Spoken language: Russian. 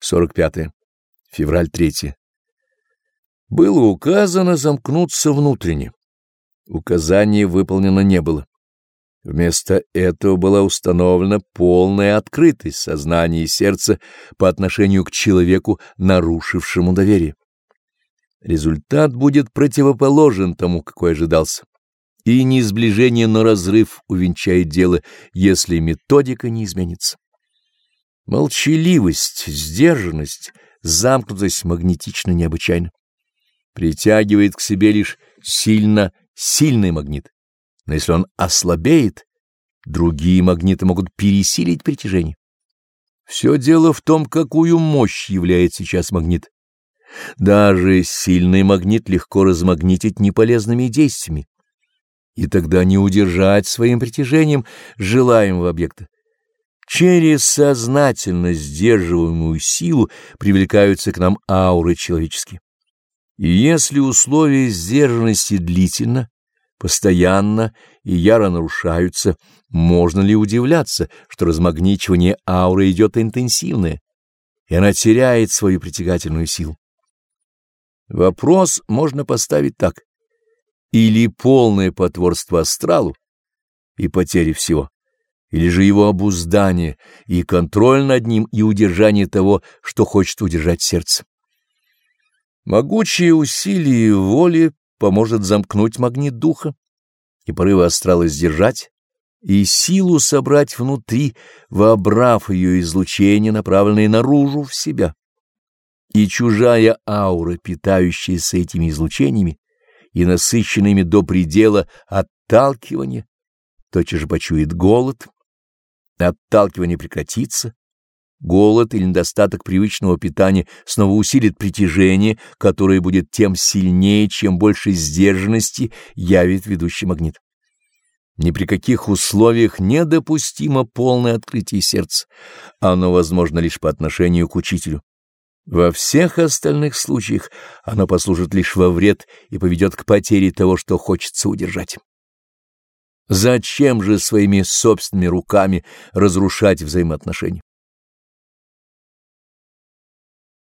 45. -е. Февраль 3. Было указано замкнуться внутренне. Указание выполнено не было. Вместо этого была установлена полная открытость сознания и сердца по отношению к человеку, нарушившему доверие. Результат будет противоположен тому, какой ожидался. И не сближение, но разрыв увенчает дело, если методика не изменится. Молчаливость, сдержанность, замкнутость магнетична необычайно. Притягивает к себе лишь сильно сильный магнит. Но если он ослабеет, другие магниты могут пересилить притяжение. Все дело в том, какую мощь являет сейчас магнит. Даже сильный магнит легко размагнитить неполезными действиями, и тогда не удержать своим притяжением желаемого объекта. Через сознательно сдерживаемую силу привлекаются к нам ауры человеческие. И если условия сдержанности длительно, постоянно и яро нарушаются, можно ли удивляться, что размагничивание ауры идет интенсивное, и она теряет свою притягательную силу? Вопрос можно поставить так. Или полное потворство астралу и потери всего, или же его обуздание и контроль над ним и удержание того, что хочет удержать сердце. Могучее усилие воли поможет замкнуть магнит духа и порывы астрала сдержать, и силу собрать внутри, вобрав ее излучение, направленное наружу в себя. И чужая аура, питающаяся этими излучениями и насыщенными до предела отталкивания, тотчас же почует голод, отталкивание прекратится, голод или недостаток привычного питания снова усилит притяжение, которое будет тем сильнее, чем больше сдержанности явит ведущий магнит. Ни при каких условиях недопустимо полное открытие сердца, оно возможно лишь по отношению к учителю. Во всех остальных случаях оно послужит лишь во вред и поведет к потере того, что хочется удержать. Зачем же своими собственными руками разрушать взаимоотношения?